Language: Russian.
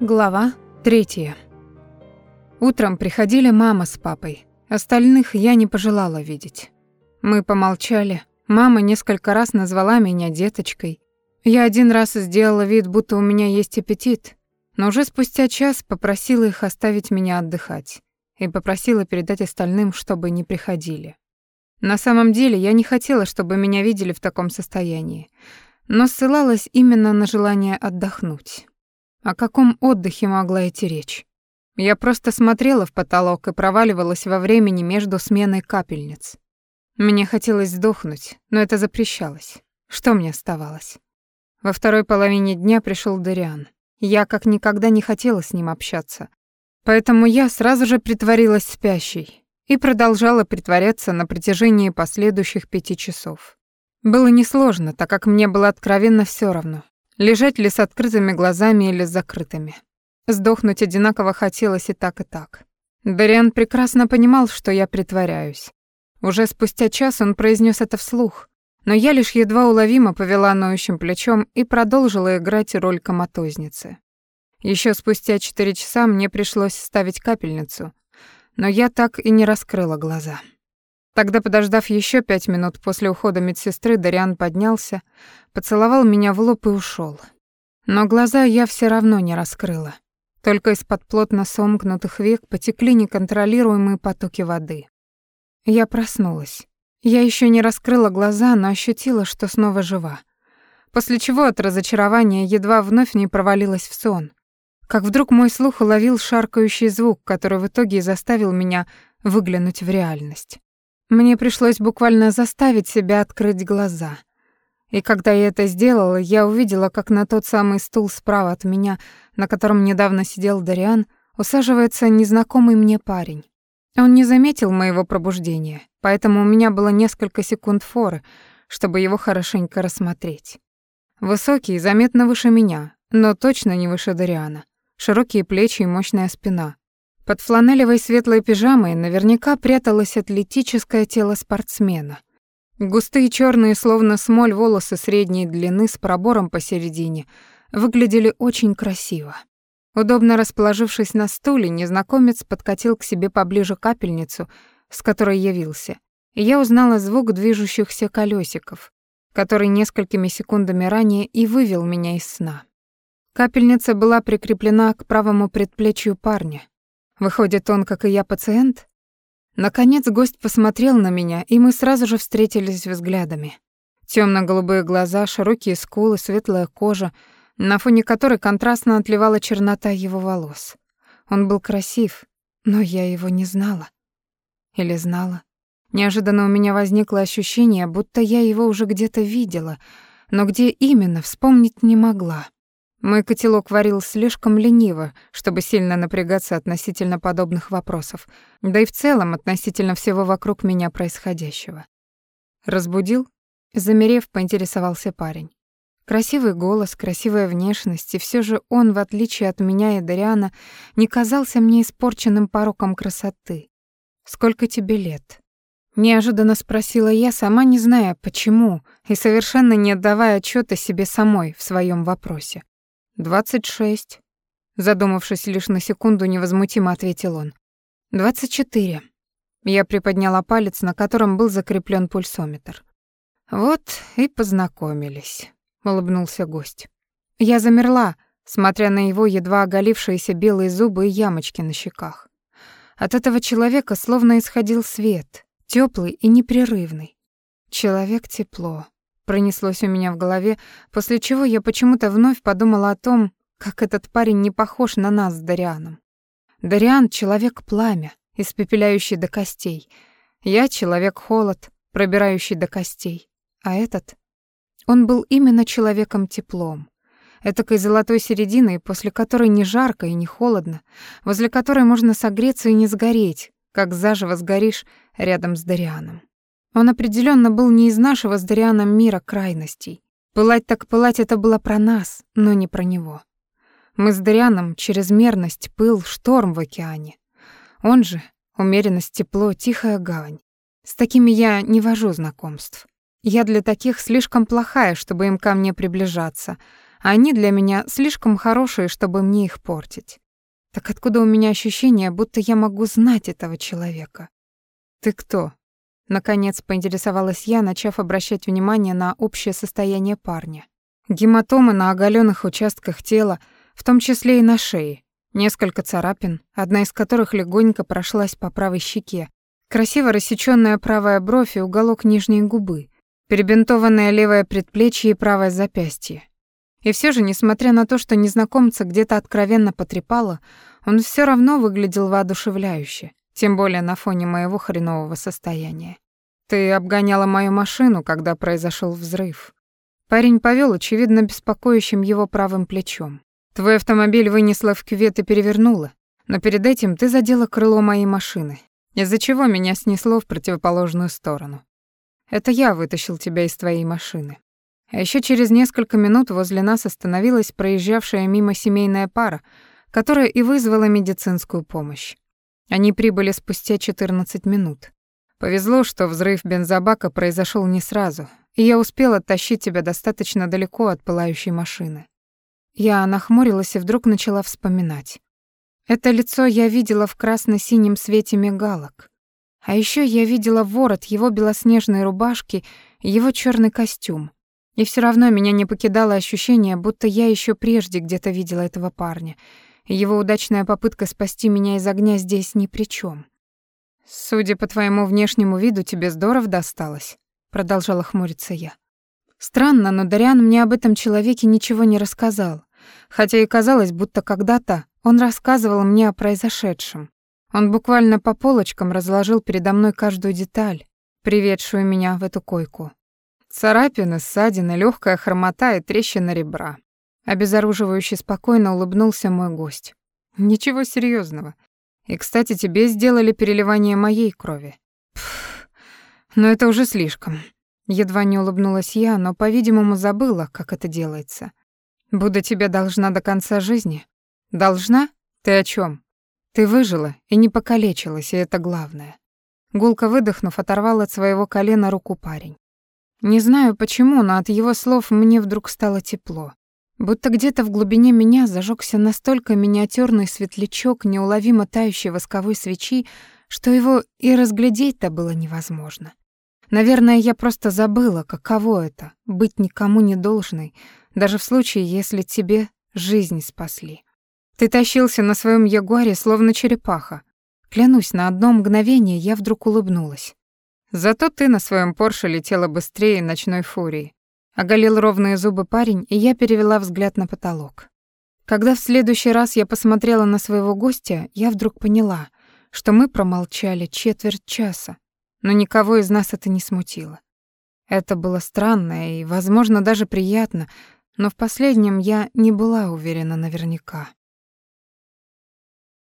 Глава третья. Утром приходили мама с папой. Остальных я не пожелала видеть. Мы помолчали. Мама несколько раз назвала меня деточкой. Я один раз сделала вид, будто у меня есть аппетит, но уже спустя час попросила их оставить меня отдыхать и попросила передать остальным, чтобы не приходили. На самом деле я не хотела, чтобы меня видели в таком состоянии, но ссылалась именно на желание отдохнуть. О каком отдыхе могла идти речь? Я просто смотрела в потолок и проваливалась во времени между сменой капельниц. Мне хотелось сдохнуть, но это запрещалось. Что мне оставалось? Во второй половине дня пришел Дариан. Я как никогда не хотела с ним общаться. Поэтому я сразу же притворилась спящей и продолжала притворяться на протяжении последующих пяти часов. Было несложно, так как мне было откровенно все равно, Лежать ли с открытыми глазами или с закрытыми. Сдохнуть одинаково хотелось и так, и так. Дариан прекрасно понимал, что я притворяюсь. Уже спустя час он произнес это вслух, но я лишь едва уловимо повела ноющим плечом и продолжила играть роль коматозницы. Еще спустя четыре часа мне пришлось ставить капельницу, но я так и не раскрыла глаза. Тогда, подождав еще пять минут после ухода медсестры, Дариан поднялся, поцеловал меня в лоб и ушел. Но глаза я все равно не раскрыла. Только из-под плотно сомкнутых век потекли неконтролируемые потоки воды. Я проснулась. Я еще не раскрыла глаза, но ощутила, что снова жива. После чего от разочарования едва вновь не провалилась в сон. Как вдруг мой слух уловил шаркающий звук, который в итоге заставил меня выглянуть в реальность. Мне пришлось буквально заставить себя открыть глаза. И когда я это сделала, я увидела, как на тот самый стул справа от меня, на котором недавно сидел Дариан, усаживается незнакомый мне парень. Он не заметил моего пробуждения, поэтому у меня было несколько секунд форы, чтобы его хорошенько рассмотреть. Высокий, заметно выше меня, но точно не выше Дариана. Широкие плечи и мощная спина, под фланелевой светлой пижамой наверняка пряталось атлетическое тело спортсмена. Густые черные, словно смоль, волосы средней длины с пробором посередине выглядели очень красиво. Удобно расположившись на стуле, незнакомец подкатил к себе поближе капельницу, с которой явился, и я узнала звук движущихся колесиков, который несколькими секундами ранее и вывел меня из сна. Капельница была прикреплена к правому предплечью парня, Выходит, он, как и я, пациент? Наконец гость посмотрел на меня, и мы сразу же встретились взглядами. Тёмно-голубые глаза, широкие скулы, светлая кожа, на фоне которой контрастно отливала чернота его волос. Он был красив, но я его не знала. Или знала. Неожиданно у меня возникло ощущение, будто я его уже где-то видела, но где именно, вспомнить не могла. Мой котелок варил слишком лениво, чтобы сильно напрягаться относительно подобных вопросов, да и в целом относительно всего вокруг меня происходящего. «Разбудил?» Замерев, поинтересовался парень. Красивый голос, красивая внешность, и все же он, в отличие от меня и Дариана, не казался мне испорченным пороком красоты. «Сколько тебе лет?» Неожиданно спросила я, сама не зная, почему, и совершенно не отдавая отчета себе самой в своем вопросе. «Двадцать шесть», — задумавшись лишь на секунду, невозмутимо ответил он. «Двадцать четыре». Я приподняла палец, на котором был закреплен пульсометр. «Вот и познакомились», — улыбнулся гость. Я замерла, смотря на его едва оголившиеся белые зубы и ямочки на щеках. От этого человека словно исходил свет, теплый и непрерывный. Человек тепло пронеслось у меня в голове, после чего я почему-то вновь подумала о том, как этот парень не похож на нас с Дарианом. Дариан — человек-пламя, испепеляющий до костей. Я — человек-холод, пробирающий до костей. А этот? Он был именно человеком-теплом. Этакой золотой серединой, после которой не жарко и не холодно, возле которой можно согреться и не сгореть, как заживо сгоришь рядом с Дарианом. Он определенно был не из нашего с Дарианом мира крайностей. Пылать так пылать это было про нас, но не про него. Мы с Дарианом чрезмерность, пыл, шторм в океане. Он же умеренность, тепло, тихая гавань. С такими я не вожу знакомств. Я для таких слишком плохая, чтобы им ко мне приближаться, а они для меня слишком хорошие, чтобы мне их портить. Так откуда у меня ощущение, будто я могу знать этого человека? Ты кто? Наконец поинтересовалась я, начав обращать внимание на общее состояние парня. Гематомы на оголенных участках тела, в том числе и на шее, несколько царапин, одна из которых легонько прошлась по правой щеке, красиво рассечённая правая бровь и уголок нижней губы, перебинтованное левое предплечье и правое запястье. И все же, несмотря на то, что незнакомца где-то откровенно потрепало, он все равно выглядел воодушевляюще, тем более на фоне моего хренового состояния. Ты обгоняла мою машину, когда произошел взрыв. Парень повел, очевидно, беспокоящим его правым плечом. Твой автомобиль вынесло в кювет и перевернуло, но перед этим ты задела крыло моей машины, из-за чего меня снесло в противоположную сторону. Это я вытащил тебя из твоей машины. А еще через несколько минут возле нас остановилась проезжавшая мимо семейная пара, которая и вызвала медицинскую помощь. Они прибыли спустя 14 минут. Повезло, что взрыв бензобака произошел не сразу, и я успела оттащить тебя достаточно далеко от пылающей машины. Я нахмурилась и вдруг начала вспоминать. Это лицо я видела в красно-синем свете мигалок. А еще я видела ворот его белоснежной рубашки его черный костюм. И все равно меня не покидало ощущение, будто я еще прежде где-то видела этого парня — его удачная попытка спасти меня из огня здесь ни при чем. Судя по твоему внешнему виду, тебе здорово досталось, продолжала хмуриться я. Странно, но Дариан мне об этом человеке ничего не рассказал, хотя и казалось, будто когда-то он рассказывал мне о произошедшем. Он буквально по полочкам разложил передо мной каждую деталь, приведшую меня в эту койку. Царапины, ссадины, легкая хромота и трещина ребра. Обезоруживающе спокойно улыбнулся мой гость. Ничего серьезного. И, кстати, тебе сделали переливание моей крови. Пф, но это уже слишком. Едва не улыбнулась я, но, по-видимому, забыла, как это делается. Буду тебе должна до конца жизни. Должна? Ты о чем? Ты выжила и не покалечилась, и это главное. Гулко выдохнув, оторвал от своего колена руку парень. Не знаю почему, но от его слов мне вдруг стало тепло. Будто где-то в глубине меня зажегся настолько миниатюрный светлячок неуловимо тающей восковой свечи, что его и разглядеть-то было невозможно. Наверное, я просто забыла, каково это — быть никому не должной, даже в случае, если тебе жизнь спасли. Ты тащился на своем ягуаре, словно черепаха. Клянусь, на одно мгновение я вдруг улыбнулась. Зато ты на своем Порше летела быстрее ночной фурии. Оголил ровные зубы парень, и я перевела взгляд на потолок. Когда в следующий раз я посмотрела на своего гостя, я вдруг поняла, что мы промолчали четверть часа, но никого из нас это не смутило. Это было странно и, возможно, даже приятно, но в последнем я не была уверена наверняка.